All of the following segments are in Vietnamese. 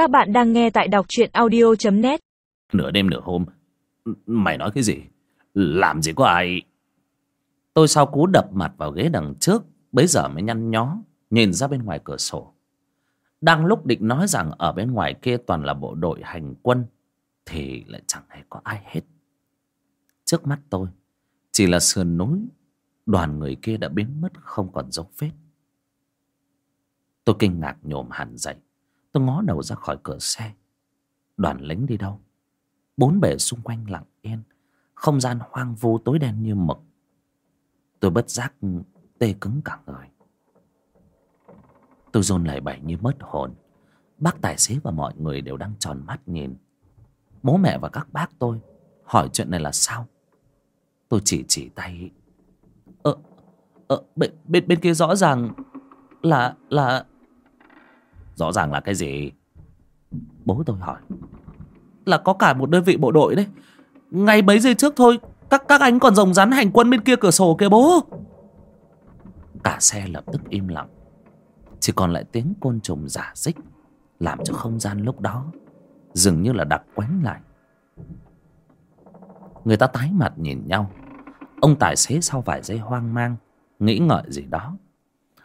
Các bạn đang nghe tại đọc truyện audio.net Nửa đêm nửa hôm. Mày nói cái gì? Làm gì có ai? Tôi sau cú đập mặt vào ghế đằng trước, Bấy giờ mới nhăn nhó, Nhìn ra bên ngoài cửa sổ. Đang lúc định nói rằng Ở bên ngoài kia toàn là bộ đội hành quân, Thì lại chẳng hề có ai hết. Trước mắt tôi, Chỉ là sườn núi, Đoàn người kia đã biến mất không còn dấu vết. Tôi kinh ngạc nhổm hẳn dậy. Tôi ngó đầu ra khỏi cửa xe. Đoàn lính đi đâu? Bốn bề xung quanh lặng yên Không gian hoang vu tối đen như mực. Tôi bất giác tê cứng cả người. Tôi run lẩy bẩy như mất hồn. Bác tài xế và mọi người đều đang tròn mắt nhìn. Bố mẹ và các bác tôi Hỏi chuyện này là sao? Tôi chỉ chỉ tay. Ờ, ờ bên, bên, bên kia rõ ràng Là, là Rõ ràng là cái gì? Bố tôi hỏi. Là có cả một đơn vị bộ đội đấy. Ngay mấy giây trước thôi, Các các anh còn rồng rắn hành quân bên kia cửa sổ kìa bố. Cả xe lập tức im lặng. Chỉ còn lại tiếng côn trùng giả dích, Làm cho không gian lúc đó Dường như là đặc quánh lại. Người ta tái mặt nhìn nhau. Ông tài xế sau vài giây hoang mang, Nghĩ ngợi gì đó.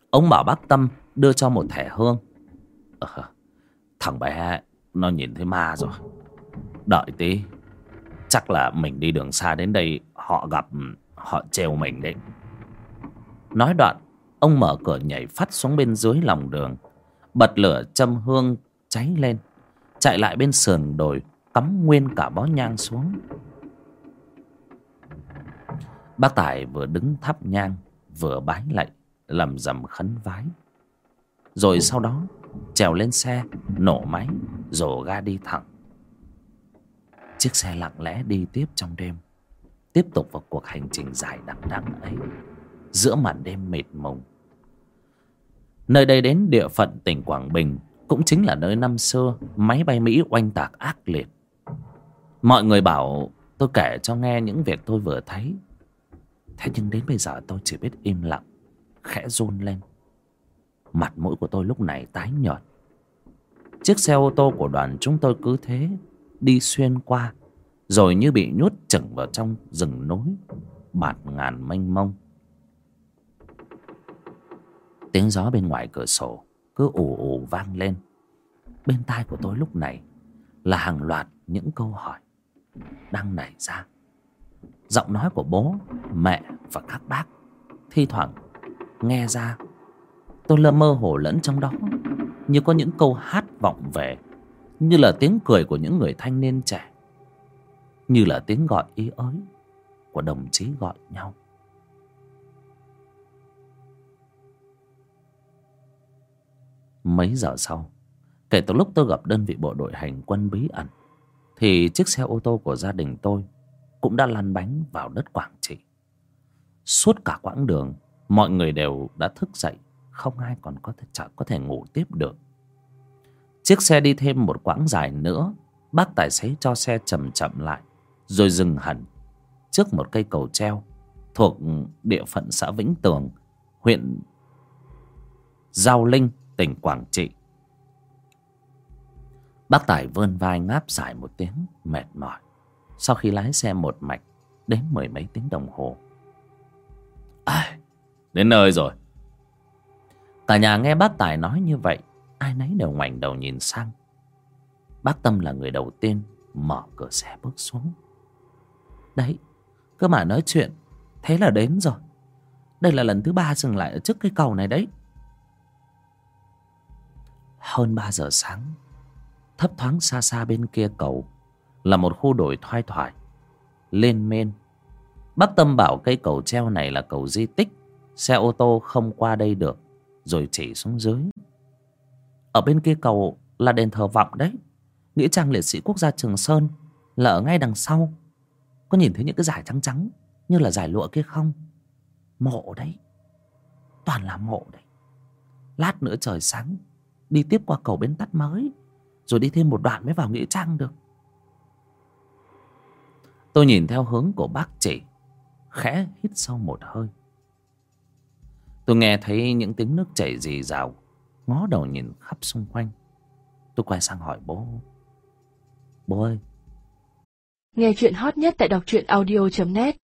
Ông bảo bác Tâm đưa cho một thẻ hương ờ, Thằng bé Nó nhìn thấy ma rồi. Đợi tí Chắc là mình đi đường xa đến đây Họ gặp Họ trêu mình đấy. Nói đoạn Ông mở cửa nhảy phát xuống bên dưới lòng đường. Bật lửa châm hương cháy lên. Chạy lại bên sườn đồi Cắm nguyên cả bó nhang xuống. Bác Tài vừa đứng thắp nhang Vừa bái lạy Lầm rầm khấn vái. Rồi sau đó Trèo lên xe, Nổ máy Rổ ga đi thẳng. Chiếc xe lặng lẽ đi tiếp trong đêm, Tiếp tục vào cuộc hành trình dài đằng đẵng ấy, Giữa màn đêm mịt mùng. Nơi đây đến địa phận tỉnh Quảng Bình Cũng chính là nơi năm xưa Máy bay Mỹ oanh tạc ác liệt. Mọi người bảo, tôi kể cho nghe những việc tôi vừa thấy. Thế nhưng đến bây giờ tôi chỉ biết im lặng, Khẽ run lên. Mặt mũi của tôi lúc này tái nhợt. Chiếc xe ô tô của đoàn chúng tôi cứ thế Đi xuyên qua Rồi như bị nhốt chừng vào trong rừng núi Bạt ngàn mênh mông. Tiếng gió bên ngoài cửa sổ Cứ ù ù vang lên. Bên tai của tôi lúc này Là hàng loạt những câu hỏi Đang nảy ra. Giọng nói của bố, mẹ và các bác Thi thoảng nghe ra Tôi lơ mơ hồ lẫn trong đó, Như có những câu hát vọng về, Như là tiếng cười của những người thanh niên trẻ, Như là tiếng gọi ý ới Của đồng chí gọi nhau. Mấy giờ sau, Kể từ lúc tôi gặp đơn vị bộ đội hành quân bí ẩn, Thì chiếc xe ô tô của gia đình tôi Cũng đã lăn bánh vào đất Quảng Trị. Suốt cả quãng đường, Mọi người đều đã thức dậy không ai còn có thể chẳng có thể ngủ tiếp được. Chiếc xe đi thêm một quãng dài nữa Bác tài xế cho xe chậm chậm lại Rồi dừng hẳn Trước một cây cầu treo Thuộc địa phận xã Vĩnh Tường Huyện Giao Linh tỉnh Quảng Trị. Bác Tài vươn vai ngáp dài một tiếng Mệt mỏi Sau khi lái xe một mạch Đến mười mấy tiếng đồng hồ. À, Đến nơi rồi? Cả nhà nghe bác Tài nói như vậy, Ai nấy đều ngoảnh đầu nhìn sang. Bác Tâm là người đầu tiên Mở cửa xe bước xuống. Đấy, Cơ mà nói chuyện, Thế là đến rồi. Đây là lần thứ ba dừng lại ở trước cái cầu này đấy. Hơn ba giờ sáng, Thấp thoáng xa xa bên kia cầu Là một khu đồi thoai thoải, Lên men. Bác Tâm bảo cây cầu treo này là cầu di tích, Xe ô tô không qua đây được. Rồi chỉ xuống dưới. Ở bên kia cầu là đền thờ vọng đấy. Nghĩa trang liệt sĩ quốc gia Trường Sơn Là ở ngay đằng sau. Có nhìn thấy những cái giải trắng trắng Như là giải lụa kia không? Mộ đấy. Toàn là mộ đấy. Lát nữa trời sáng, Đi tiếp qua cầu bến tắt mới, Rồi đi thêm một đoạn mới vào Nghĩa trang được. Tôi nhìn theo hướng của bác chỉ, Khẽ hít sâu một hơi. Tôi nghe thấy những tiếng nước chảy rì rào, Ngó đầu nhìn khắp xung quanh. Tôi quay sang hỏi bố. Bố ơi. Nghe chuyện hot nhất tại đọc truyện audio.net